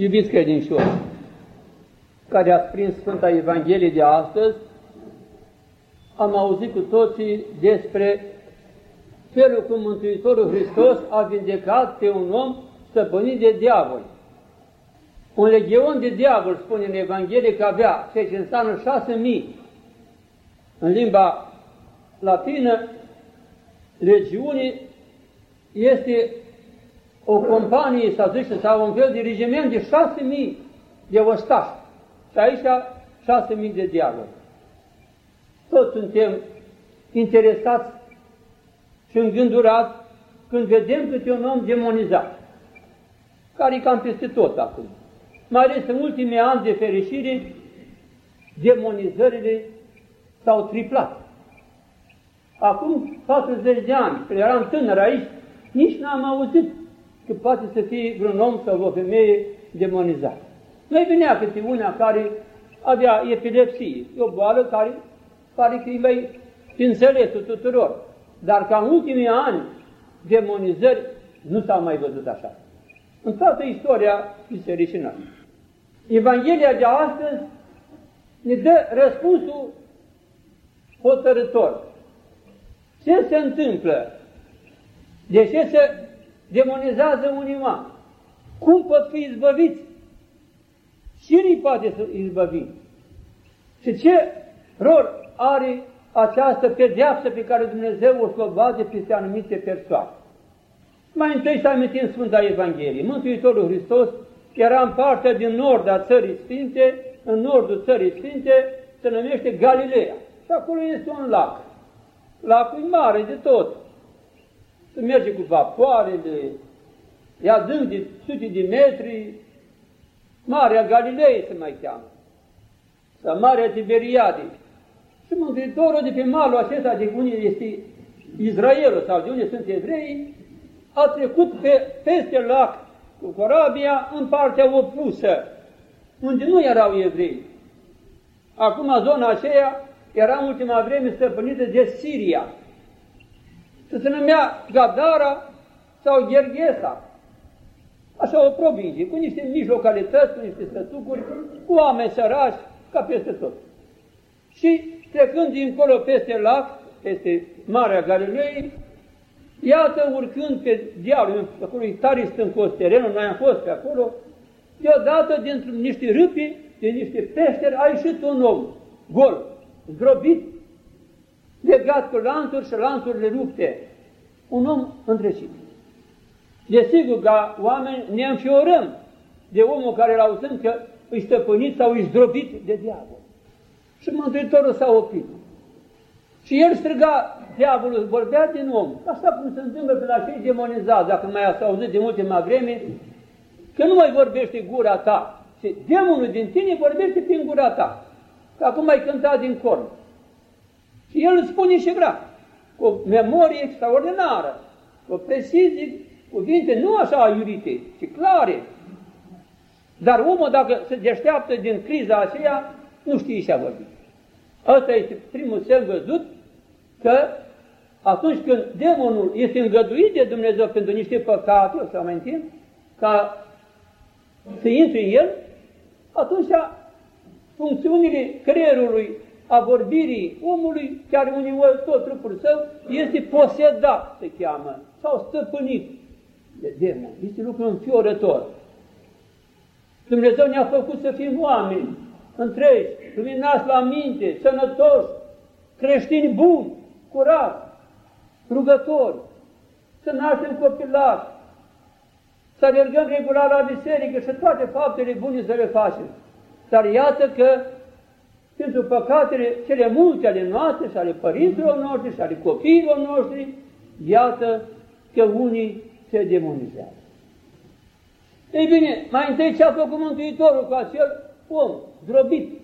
Iubiți credincioși, care ați prins Sfânta Evanghelie de astăzi, am auzit cu toții despre felul cum Mântuitorul Hristos a vindecat pe un om stăpânit de diavol. Un legion de diavol spune în Evanghelie că avea, ceea ce înseamnă șase mii. În limba latină, legiunii este o companie, să zice, sau un fel de regiment de șase mii de ostași. Și aici șase mii de diavoli. Toți suntem interesați și îngândurați când vedem câte un om demonizat, care e cam peste tot acum. Mai ales în ultimii ani de fericire, demonizările s-au triplat. Acum 40 de ani, când eram tânăr aici, nici n-am auzit că poate să fie vreun om sau o femeie demonizat. Mai venea câte una care avea epilepsie, e o boală care pare că e mai înțelesul tuturor. Dar ca în ultimii ani, demonizări nu s-au mai văzut așa. În toată istoria bisericii noastre. Evanghelia de astăzi ne dă răspunsul hotărător. Ce se întâmplă? De ce se demonizează unii oameni? Cum pot fi izbăviți? Cine îi poate să izbăvi? Și ce rol are această pedeapsă pe care Dumnezeu o slobade peste anumite persoane? Mai întâi să amintim Sfânta Evanghelie. Mântuitorul Hristos era în partea din nord a țării Sfinte, în nordul țării Sfinte, se numește Galileea. Și acolo este un lac. Lacul e mare de tot. Se merge cu vapoarele, e adânc de sute de metri, Marea Galilei se mai cheamă, sau Marea Tiberiade. Și Mântuitorul de pe malul acesta de unde este Israelul sau de unde sunt evrei, a trecut pe, peste lac cu corabia în partea opusă, unde nu erau evrei. Acum zona aceea era în ultima vreme stăpânită de Siria. Se numea Gadara sau Gherghesa așa o provincie, cu niște mici localități, cu niște stătucuri, cu oameni sărași, ca peste tot. Și trecând dincolo peste lac, peste Marea Galilei, iată urcând pe dialul, acolo e tare stâncos terenul, noi am fost pe acolo, deodată dintr niște râpi, din niște peșteri, a ieșit un om, gol, zdrobit, legat cu lanțuri și lanțurile rupte, un om îndrăcit. Desigur, ca oameni ne înfiorăm de omul care îl auzim că îi stăpânit sau îi zdrobit de diavol. Și Mântuitorul s-a oprit. Și el striga, diavolul vorbea din om, așa cum se întâmplă pe la cei demonizați, dacă mai ați auzit de ultima vreme, că nu mai vorbește gura ta, și demonul din tine vorbește prin gura ta, că acum ai cântat din corn. Și el îți spune și vrea, cu o memorie extraordinară, cu o precizie cuvinte nu așa iurite, ci clare. Dar omul, dacă se deșteaptă din criza aceea, nu știe ce a vorbit. Asta este primul semn văzut că atunci când demonul este îngăduit de Dumnezeu pentru niște păcate, o să amintim, ca să intre în el, atunci funcțiunile creierului, a vorbirii omului, chiar uneori tot trupul său, este posedat, se cheamă, sau stăpânit de demon. Este lucru înfiorător. Dumnezeu ne-a făcut să fim oameni întregi, luminați la minte, sănătoși, creștini buni, curați, rugători, să naștem copilași, să alergăm regulat la biserică și toate faptele bune să le facem. Dar iată că pentru păcatele cele multe ale noastre și ale părinților noștri și ale copiilor noștri, iată că unii se demonizează. Ei bine, mai întâi ce a făcut Mântuitorul cu acel om zdrobit,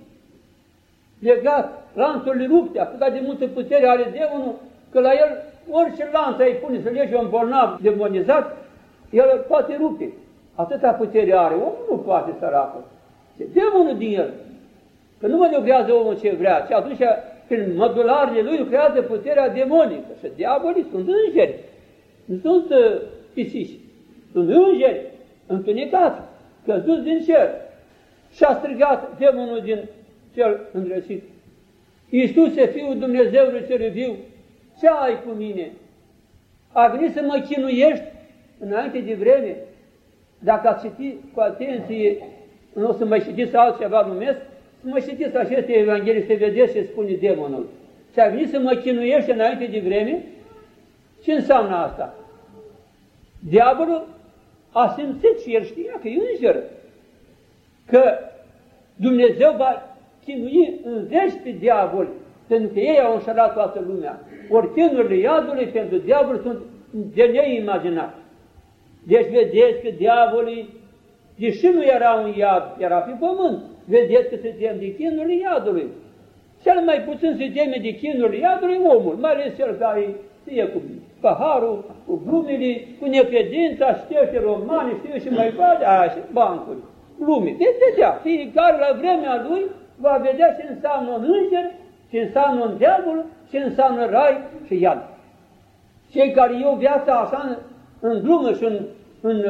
legat, lanțurile rupte, atât de multă putere are demonul, că la el orice lanț ai pune să lege un bolnav demonizat, el poate rupe. Atâta putere are, omul nu poate săracul. Ce demonul din el. Că nu mă lucrează omul ce vrea, ci atunci prin mădularele lui lucrează puterea demonică. Și diavolii sunt îngeri, nu sunt uh, pisici. Sunt îngeri întunecați, căzut din cer. Și a strigat demonul din cel îndrăcit. Iisuse, Fiul Dumnezeului cel viu, ce ai cu mine? A venit să mă chinuiești înainte de vreme? Dacă ați citit cu atenție, nu o să mai citiți altceva numesc, să mă citiți aceste Evanghelii să vedeți ce spune demonul. Și a venit să mă chinuiești înainte de vreme? Ce înseamnă asta? Diavolul a simțit și el știa că e înger, că Dumnezeu va chinui în zeci pe diavol, pentru că ei au înșelat toată lumea. Ori chinurile iadului pentru diavol sunt de neimaginat. Deci vedeți că diavolii, deși nu era un iad, era pe pământ, vedeți că se tem de chinurile iadului. Cel mai puțin se teme de chinurile iadului omul, mai ales cel care e cu paharul, cu glumele, cu necredința, știu romani, știu și mai vade, așa, bancuri, glume. Deci vedea, fiecare la vremea lui va vedea ce înseamnă un înger, ce înseamnă un diavol, ce înseamnă rai și iad. Cei care iau viața așa în, în glumă și în, în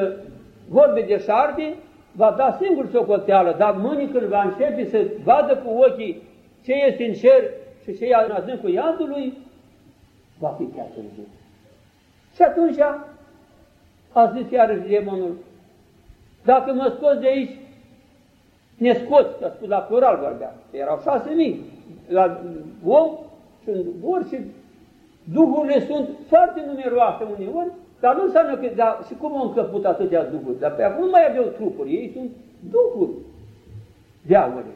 vorbe de șarpe, va da singur socoteală, dar mâine când va începe să vadă cu ochii ce este în cer și ce e în adâncul iadului, va fi prea târziu. Și atunci a zis iarăși demonul, dacă mă scoți de aici, ne scoți, că spus la plural vorbea, erau șase mii, la om și în orice duhurile sunt foarte numeroase uneori, dar nu înseamnă că, da, și cum au încăput atâtea duhuri, dar pe acum nu mai aveau trupuri, ei sunt duhuri, diavole.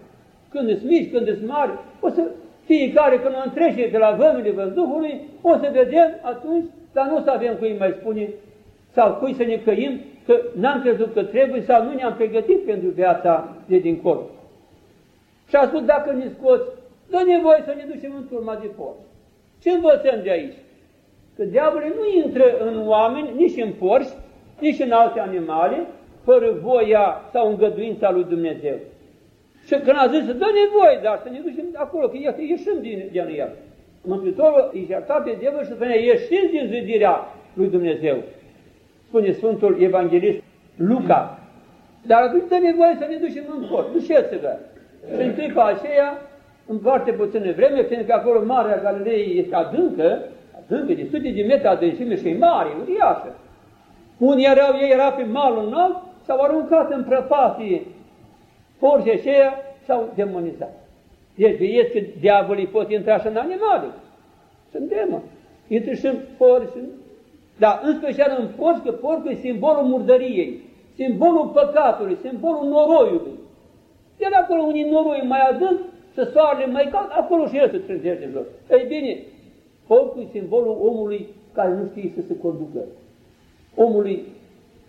Când îți mici, când îți mari, o să fiecare când o întrece de la vămile văzduhului, o să vedem atunci, dar nu o să avem cui mai spune sau cui să ne căim că n-am crezut că trebuie sau nu ne-am pregătit pentru viața de dincolo. Și a spus, dacă ne scoți, dă nevoie să ne ducem în turma de porci. Ce învățăm de aici? Că diavolul nu intră în oameni, nici în porci, nici în alte animale, fără voia sau îngăduința lui Dumnezeu. Și când a zis, dă nevoie, dar să ne ducem acolo, că iată, ieșim din, din el. Mântuitorul îi ierta pe diavol și spunea, ieșim din zidirea lui Dumnezeu. Spune Sfântul Evanghelist Luca. Dar atunci dă nevoie să ne ducem în port, duceți-vă. Și în clipa aceea, în foarte puțină vreme, fiindcă acolo Marea Galilei este adâncă, adâncă, de sute de metri adâncime și e mare, uriașă. Unii erau, ei era pe malul înalt, s-au aruncat în prăpastie porții aceia s-au demonizat. Deci vedeți că diavolii pot intra și în animale. Sunt demoni. Intră și în porci, dar în special în porci, că porcul e simbolul murdăriei, simbolul păcatului, simbolul noroiului. Iar acolo unii noroi mai adânc să soarele mai cald, acolo și el se trezește jos. Ei bine, porcul e simbolul omului care nu știe să se conducă. Omului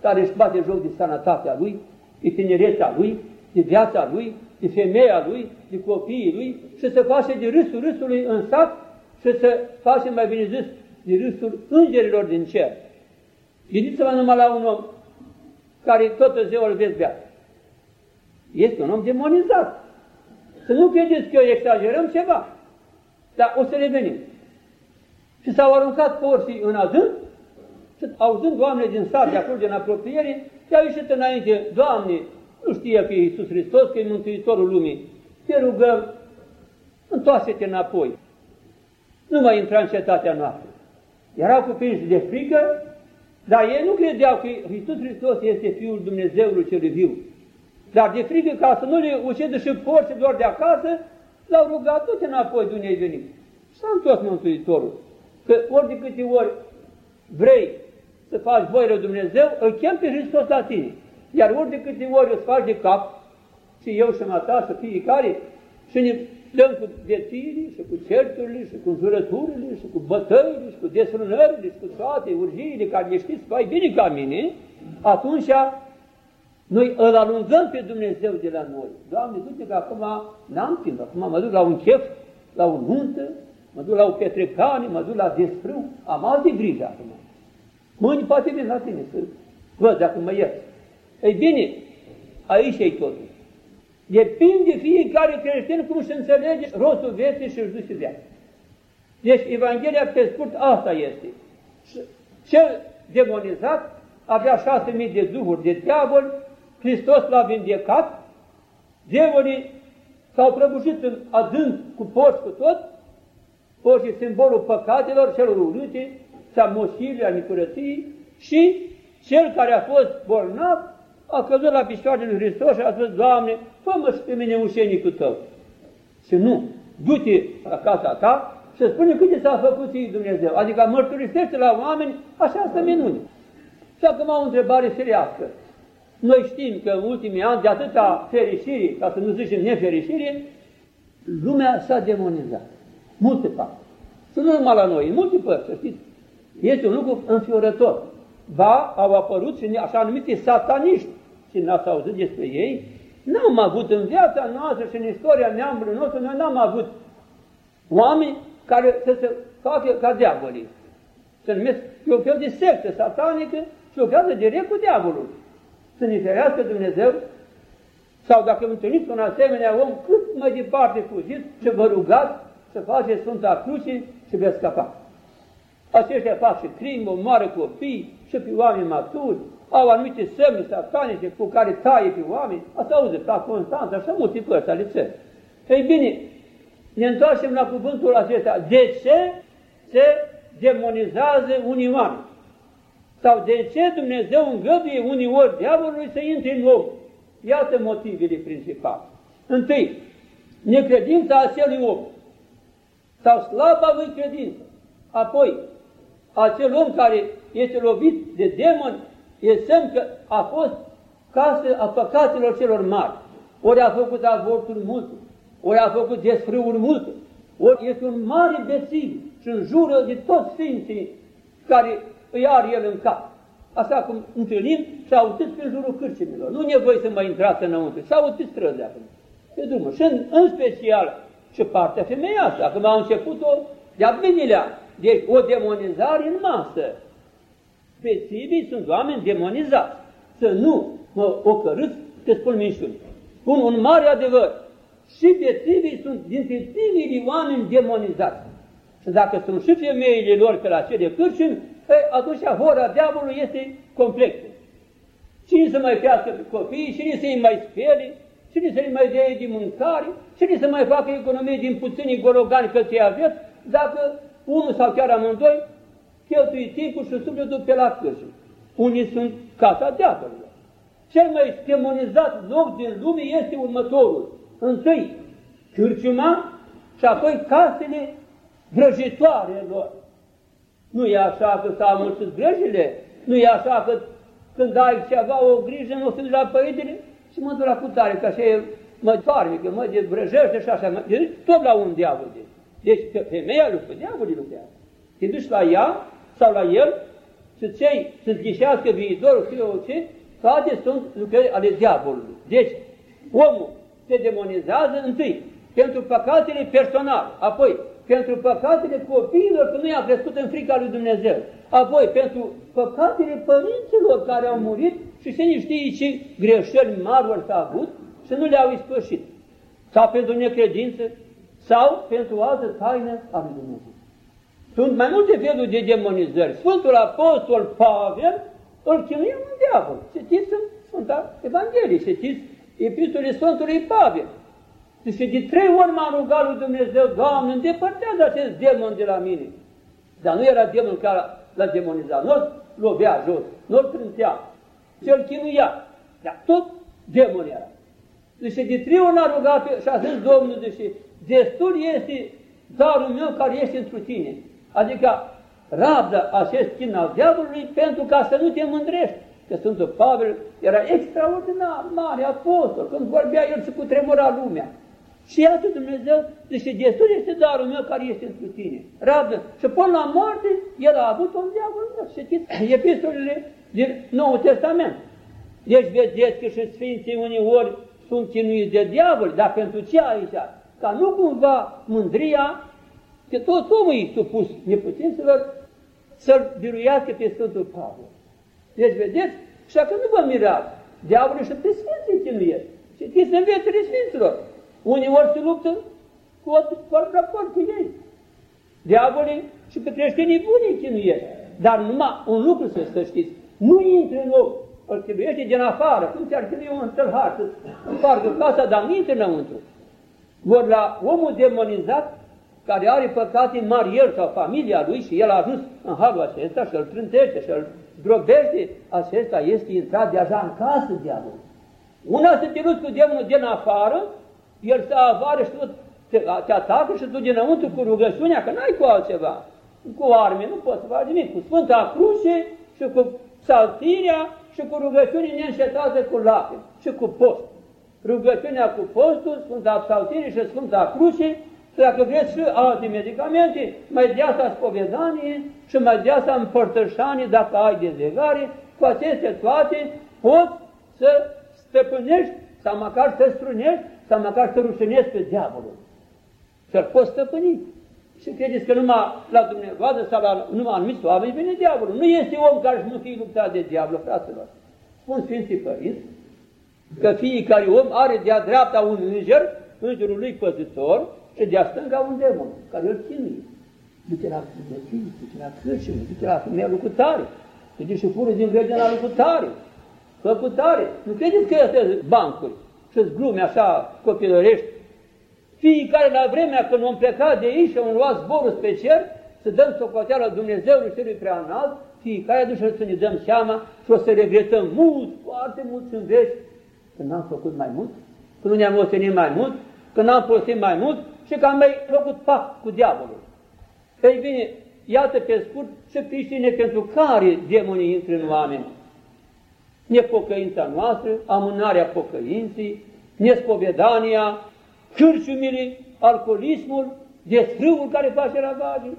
care își bate joc de sănătatea lui, de tinerețea lui, de viața lui, de femeia lui, de copiii lui și să face de râsul râsului în sat și să face, mai bine zis, de râsul îngerilor din cer. Gândiți-vă numai la un om care tot ziua îl veți bea. Este un om demonizat. Să nu credeți că eu exagerăm ceva, dar o să revenim. Și s-au aruncat porții în adânc și auzând oameni din sat, de acolo, din apropiere, și-au ieșit înainte, Doamne, nu știa că e Iisus Hristos, că e Mântuitorul lumii. Te rugăm, întoarce-te înapoi. Nu mai intra în cetatea noastră. Erau cuprinși de frică, dar ei nu credeau că Iisus Hristos este Fiul Dumnezeului cel viu. Dar de frică ca să nu le ucidă și porții doar de acasă, l-au rugat tot înapoi de unde ai venit. Și s-a întors Mântuitorul. Că ori de câte ori vrei să faci voia lui Dumnezeu, îl chem pe Hristos la tine. Iar ori de câte ori îți faci de cap, și eu și mata să fiecare, și ne dăm cu dețirii și cu certurile și cu jurăturile și cu bătăile și cu desfrânările și cu toate urgiile care le știți mai bine ca mine, atunci noi îl alungăm pe Dumnezeu de la noi. Doamne, du că acum n-am timp, acum mă duc la un chef, la o nuntă, mă duc la o petrecane, mă duc la desfrâu, am alte grijă acum. Mâine poate vin la tine să văd dacă mă ierți. Ei bine, aici e totul. Depinde fiecare creștin cum se înțelege rostul vieții și își duce viața. Deci Evanghelia pe scurt asta este. Cel demonizat avea șase mii de duhuri de diavol Hristos l-a vindecat, demonii s-au prăbușit în adânc cu porți cu tot, porți simbolul păcatelor celor urâte, a moșirii, a nicurăției și cel care a fost bolnav a căzut la picioarele lui Hristos și a spus, Doamne, fă-mă și pe mine ușenicul Tău. Și nu, du-te la casa ta și spune câte s-a făcut ție Dumnezeu. Adică mărturisește la oameni așa să minune. Și acum o întrebare seriască. Noi știm că în ultimii ani, de atâta fericire, ca să nu zicem nefericire, lumea s-a demonizat. Multe părți. Și nu numai la noi, în multe părți, să știți. Este un lucru înfiorător. Ba, au apărut și așa numite sataniști, și n-ați auzit despre ei, n-am avut în viața noastră și în istoria neamului nostru, noi n-am avut oameni care să se facă ca diavolii. Se numesc, e un fel de sectă satanică și lucrează direct cu diavolul. Să ne ferească Dumnezeu sau dacă întâlniți un asemenea om, cât mai departe fugiți și vă rugați să faceți Sfânta Cruce și veți scapa. Aceștia fac și crimă, omoară copii și pe oameni maturi, au anumite semne satanice cu care taie pe oameni, asta auzi, la Constanța, așa multe părți ale țării. Ei bine, ne întoarcem la cuvântul acesta. De ce se demonizează unii oameni? Sau de ce Dumnezeu îngăduie unii ori diavolului să intre în om? Iată motivele principale. Întâi, necredința acelui om sau slaba lui credință. Apoi, acel om care este lovit de demon e semn că a fost casă a păcatelor celor mari. Ori a făcut avorturi multe, ori a făcut desfrâuri multe, ori este un mare bețiv și în jură de toți sfinții care îi are el în cap. Așa cum întâlnim și autiți pe jurul cârcimilor. Nu nevoie să mai intrați înăuntru, și autiți străzi acum. Pe drumul. Și în, în special și partea femeiasă. Acum a început-o de-a Deci o demonizare în masă. Bețivii sunt oameni demonizați. Să nu mă ocărâți că spun minciuni. Spun un mare adevăr. Și bețivii sunt dintre tinerii oameni demonizați. Și dacă sunt și femeile lor pe la cele cârciumi, atunci hora diavolului este complexă. Cine să mai crească pe copii, cine să-i mai spele, cine să-i mai dea de mâncare, cine să mai facă economie din puținii gologani că ți aveți, dacă unul sau chiar amândoi cheltui timpul și sufletul pe la cârșă. Unii sunt casa diavolului. Cel mai demonizat loc din lume este următorul. Întâi, cârciuma și apoi casele vrăjitoare lor. Nu e așa că s-au mulțit vrăjile, nu e așa că când ai ceva, o grijă, nu o să la părintele și mă duc la cutare, că așa e, mă că mă de vrăjește și așa. Deci tot la un diavol. Deci, deci femeia lucrează, diavolii lucrează. Te duci la ea sau la el și cei să-ți ghișească viitorul, știu ce, toate sunt lucrări ale diavolului. Deci, omul se demonizează întâi pentru păcatele personale, apoi pentru păcatele copiilor, că nu i-a crescut în frica lui Dumnezeu, apoi pentru păcatele părinților care au murit și cine știe ce greșeli mari vor s-a avut și nu le-au ispășit, sau pentru necredință, sau pentru altă taină a lui Dumnezeu. Sunt mai multe feluri de demonizări. Sfântul Apostol Pavel îl chinuie un diavol. Citiți în Sfânta Evanghelie, citiți epistolele Sfântului Pavel. Și de trei ori m-am rugat lui Dumnezeu, Doamne, îndepărtează acest demon de la mine. Dar nu era demon care l-a demonizat, nu-l lovea jos, nu-l trântea, cel chinuia. Dar tot demon era. Deci de trei ori m-a rugat și a zis Domnul, deci destul este darul meu care este într tine. Adică rabdă acest chin al diavolului pentru ca să nu te mândrești. Că Sfântul Pavel era extraordinar, mare apostol, când vorbea el și cu tremura lumea. Și iată Dumnezeu, zice, destul este darul meu care este într tine. Rabdă. Și până la moarte, el a avut un diavol meu. Știți, epistolele din Noul Testament. Deci vedeți că și Sfinții uneori sunt chinuiți de diavol, dar pentru ce aici? Ca nu cumva mândria Că tot omul e supus neputinților să-l biruiască pe Sfântul Pavel. Deci, vedeți? Și dacă nu vă mirați, diavolul și pe Sfinții chinuiesc. Citiți în viețile Sfinților. Uneori se luptă cu corp la corp cu ei. Diavolii și pe creștinii buni chinuiesc. Dar numai un lucru să, să știți, nu intre în om îl chiluiește din afară, cum ți-ar chilui un tâlhar să împargă casa, dar nu intră înăuntru. Vor la omul demonizat, care are păcate mari el sau familia lui și el a ajuns în halul acesta și îl trântește și îl zdrobește, acesta este intrat deja în casă diavolul. Una să te luți cu demonul din afară, el să avară și tot te, te atacă și tu dinăuntru cu rugăciunea, că n-ai cu altceva. Cu arme nu poți să faci nimic. Cu Sfânta Cruce și cu saltirea și cu rugăciunii neînșetată cu lacrimi și cu post. Rugăciunea cu postul, Sfânta Psaltire și Sfânta Cruce și dacă vreți și alte medicamente, mai de asta spovedanie și mai de asta împărtășanie dacă ai dezlegare, cu aceste toate poți să stăpânești sau măcar să strunești sau măcar să rușinezi pe diavolul. Să-l poți stăpâni. Și credeți că numai la dumneavoastră sau la numai anumiți oameni vine diavolul. Nu este om care nu fie luptat de diavol, fraților. Spun Sfinții Părinți că fiecare om are de-a dreapta un înger, îngerul lui păzitor, și de-a stânga un demon, care îl chinuie. Du-te la cuvății, du-te la cârșime, du-te la femeia lucrătare, te și fură din grădina lucrătare, făcutare. Nu credeți că este bancuri și-ți glume așa copilărești fiecare la vremea când vom pleca de aici și vom lua zborul spre cer, să dăm socoteala Dumnezeului celui prea înalt, fiecare duce să ne dăm seama și o să regretăm mult, foarte mult în veci, că n-am făcut mai mult, că nu ne-am ostenit mai mult, că n-am folosit mai mult și că am mai făcut pac cu diavolul. Ei bine, iată pe scurt ce pricine pentru care demonii intră în oameni. Nepocăința noastră, amânarea pocăinții, nespovedania, cârciumile, alcoolismul, desfrâul care face ravagii.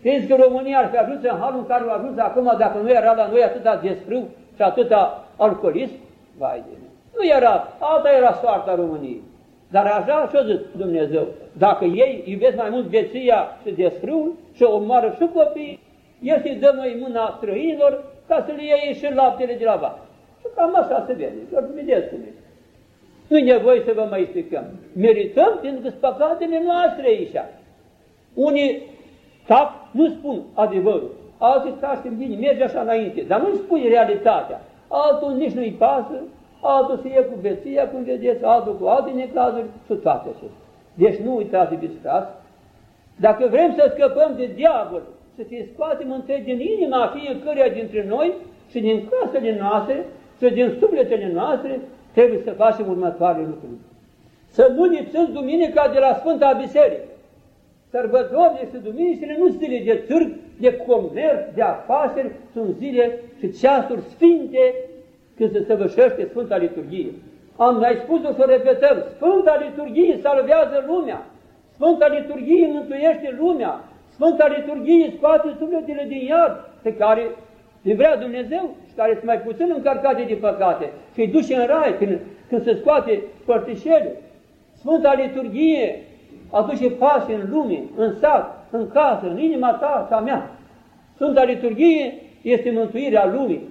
Crezi că România ar fi ajuns în halul în care a ajuns acum dacă nu era la noi atâta desfrâu și atâta alcoolism? Vai de mine. Nu era, alta era soarta României. Dar așa și-a zis Dumnezeu, dacă ei iubesc mai mult veția și desfrâul și omoară și copiii, el să-i dă noi mâna străinilor ca să le iei și laptele de la vacă. Și cam așa se vede, că vedeți cum este. Nu-i nevoie să vă mai explicăm. Merităm pentru că sunt păcatele noastre aici. Unii tac, nu spun adevărul. Alții tac și bine, merge așa înainte, dar nu spui realitatea. Altul nici nu-i pasă, altul se ie cu veția, cum vedeți, altul cu alte necazuri și toate acestea. Deci nu uitați, iubiți frați, dacă vrem să scăpăm de diavol, să te scoatem întâi din inima fiecăruia dintre noi și din casele noastre și din sufletele noastre, trebuie să facem următoarele lucruri. Să nu lipsăm duminica de la Sfânta Biserică. Sărbătorile și duminicile nu sunt zile de târg, de comerț, de afaceri, sunt zile și ceasuri sfinte când se săvârșește Sfânta Liturghie. Am mai spus-o să repetăm, Sfânta Liturghie salvează lumea, Sfânta Liturghie mântuiește lumea, Sfânta Liturghie scoate sufletele din iad pe care le vrea Dumnezeu și care sunt mai puțin încărcate de păcate și îi duce în rai când, când se scoate părtișelul. Sfânta Liturghie aduce pace în lume, în sat, în casă, în inima ta și a mea. Sfânta Liturghie este mântuirea lumii.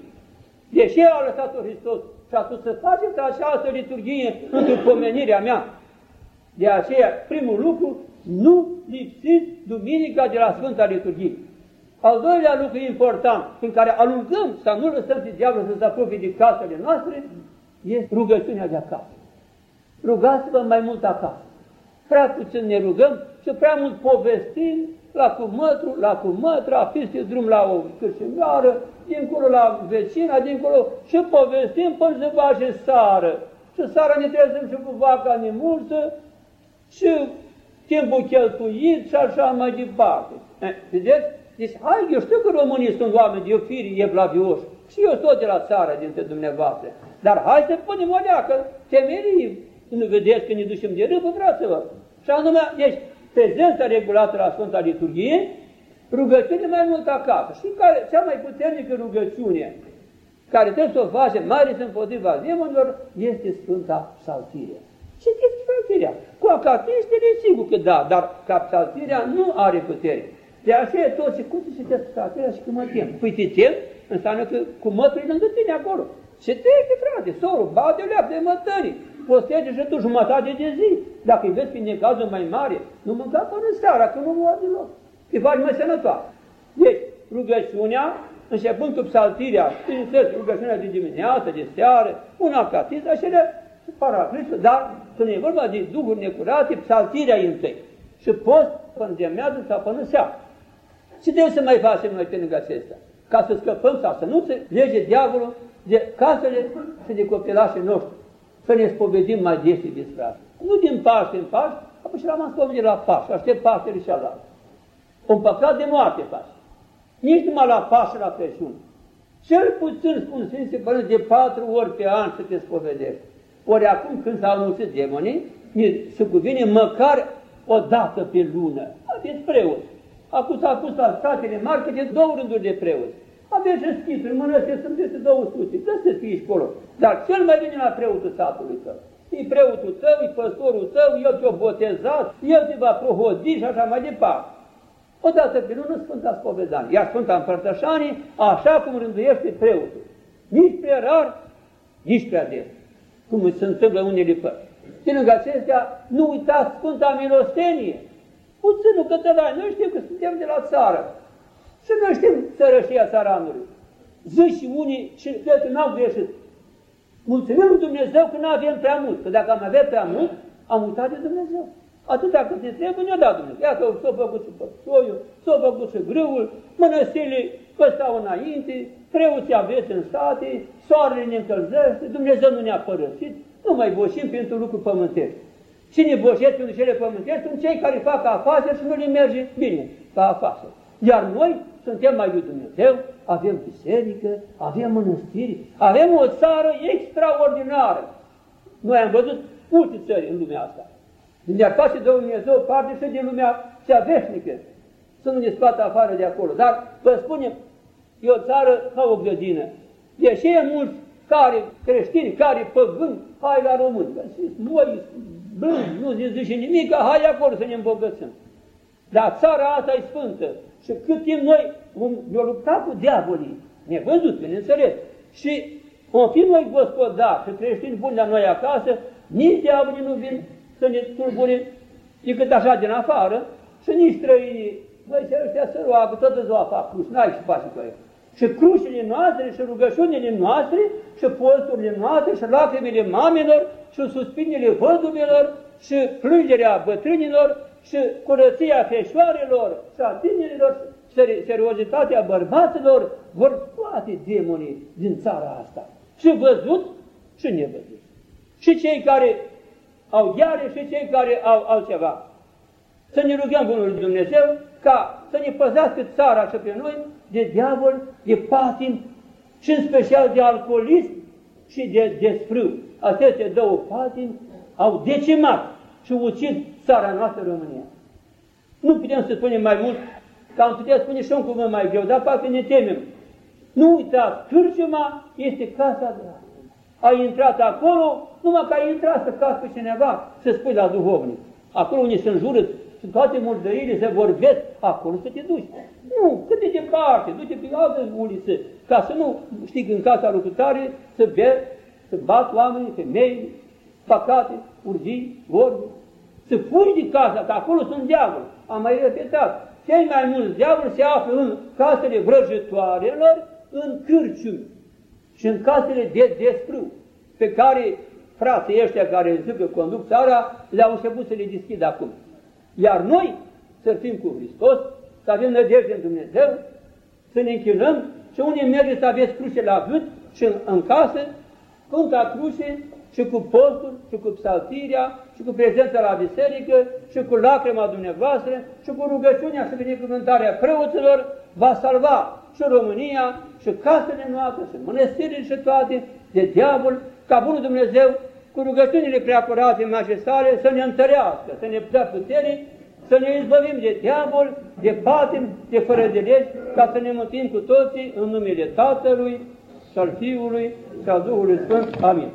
Deși a lăsat-o Hristos și a spus să faceți această liturghie într-o pomenirea mea. De aceea, primul lucru, nu lipsiți duminica de la Sfânta Liturghie. Al doilea lucru important, în care alungăm să nu lăsăm pe diavolul să se apropie de casele noastre, este rugăciunea de acasă. Rugați-vă mai mult acasă. Prea puțin ne rugăm și prea mult povestim la cumătru, la cumătra, peste drum la o cârșimioară, dincolo la vecina, dincolo și povestim până se face sară. Și sara ne trezim și cu vaca nemulsă și timpul cheltuit și așa mai departe. Eh, vedeți? Deci, hai, eu știu că românii sunt oameni de firi evlavioși și eu tot de la țară dintre dumneavoastră. Dar hai să punem o leacă temerii. Nu vedeți că ne ducem de râpă, fraților. Și anume, deci, prezența regulată la Sfânta Liturghie, rugăciune mai mult acasă. Și care, cea mai puternică rugăciune care trebuie să o facem, mai ales împotriva demonilor, este Sfânta Psaltire. Citiți Psaltirea. Cu acatistele, sigur că da, dar ca Psaltirea nu are putere. De aceea tot ce cum să citesc Scriptura și cum mă tem. Păi te tem, înseamnă că cu mături lângă tine acolo. Ce te frate, sorul, bate o leapă de mătării. Postege și tu jumătate de zi. Dacă îi vezi pe necazul mai mare, nu mânca până în seara, că nu lua deloc. Te faci mai sănătoasă. Deci, rugăciunea începând cu psaltirea, bineînțeles, rugăciunea de dimineață, de seară, un acatit, așa paraclisul, dar când e vorba de duhuri necurate, psaltirea e întâi. Și post până de mează sau până seara. Ce trebuie să mai facem noi pe lângă acestea? Ca să scăpăm sau să nu se lege diavolul de casele și de copilașii noștri. Să ne spovedim mai des despre asta. Nu din Paște în Paște, apoi și la spovedit la Paște, aștept Paștele și ala. Un păcat de moarte face. Nici numai la Paște, la Crăciun. Cel puțin, spun Sfinții Părinți, de patru ori pe an să te spovedești. Ori acum când s-au anunțat demonii, se cuvine măcar o dată pe lună. Aveți preot. Acum s-a pus la statele mari câte două rânduri de preoți. Aveți în schituri, în mănăstiri sunt peste 200, găsiți fie acolo. Dar cel mai bine la preotul satului tău. E preotul tău, e păstorul tău, el te-a botezat, el te va prohodi și așa mai departe. Odată pe lună Sfânta Spovedanie, iar Sfânta Împărtășanie, așa cum rânduiește preotul. Nici prea rar, nici prea des, cum se întâmplă unele părți. Și lângă acestea, nu uitați Sfânta Milostenie. Puținul cătălani, noi știm că suntem de la țară. Și noi știm sărășia țaranului. Zici și unii, și cred n-au greșit. Mulțumim Dumnezeu că nu avem prea mult, că dacă am avea prea mult, am uitat de Dumnezeu. Atâta cât ne trebuie, ne-a dat Dumnezeu. Iată, s-a făcut și păstoiul, s-a făcut și grâul, mănăstirile că stau înainte, preoții aveți în state, soarele ne încălzește, Dumnezeu nu ne-a părăsit, nu mai boșim pentru lucruri pământești. Cine boșesc pentru cele pământești sunt cei care fac afaceri și nu le merge bine ca afaceri. Iar noi suntem mai lui Dumnezeu, avem biserică, avem mănăstiri, avem o țară extraordinară. Noi am văzut multe țări în lumea asta. Ne-ar face Domnul Dumnezeu parte și din lumea cea veșnică, să nu ne scoată afară de acolo. Dar vă spunem, e o țară ca o grădină. Deși e mulți care creștini, care păgâni, hai la români, găsiți, noi, blând, nu zice nimic, hai acolo să ne îmbogățim. Dar țara asta e sfântă și cât timp noi ne-o lupta cu diavolii, nevăzut, bineînțeles, și o fi noi gospodari și creștini buni la noi acasă, nici diavolii nu vin să ne tulbure decât așa din afară și nici străinii. Băi, ce ăștia să roagă, toată ziua fac cruci, n-ai ce face cu ei. Și crușile noastre, și rugăciunile noastre, și posturile noastre, și lacrimile mamelor, și suspinile văduvilor, și plângerea bătrânilor, și curăția feșoarelor, și a tinerilor, seriozitatea bărbaților, vor scoate demonii din țara asta. Și văzut și nevăzut. Și cei care au gheare și cei care au altceva. Să ne rugăm Bunul Dumnezeu ca să ne păzească țara și pe noi de diavol, de patim și în special de alcoolism și de desfrâu. Aceste două patim au decimat și ucid țara noastră România. Nu putem să spunem mai mult, că am putea spune și un cuvânt mai greu, dar poate ne temem. Nu uitați, cârciuma este casa dragă ai intrat acolo, numai că ai intrat să cazi pe cineva, să spui la duhovnic. Acolo unde se înjură și toate murdările se vorbesc, acolo să te duci. Nu, cât de departe, du-te pe altă uliță, ca să nu, știi, în casa lucrătoare, să bea, să bat oamenii, femei, păcate, urgii, vorbi, să fugi din casa, că acolo sunt diavol. Am mai repetat, cei mai mulți diavoli se află în casele vrăjitoarelor, în cârciumi și în casele de despru, pe care frații ăștia care zic că conduc țara, le-au început să le deschid acum. Iar noi să fim cu Hristos, să avem nădejde în Dumnezeu, să ne închinăm și unde merge să aveți cruce la gât și în, în casă, Sfânta Cruce și cu postul, și cu psaltirea, și cu prezența la biserică, și cu lacrima dumneavoastră, și cu rugăciunea și binecuvântarea preoților, va salva și România, și casele noastre, și mănăstirile și toate, de diavol, ca Bunul Dumnezeu, cu rugăciunile preacurate majestare, să ne întărească, să ne dea putere, să ne izbăvim de diavol, de patim, de fără de legi, ca să ne mântuim cu toții în numele Tatălui, și al Fiului, și al Duhului Sfânt. Amin.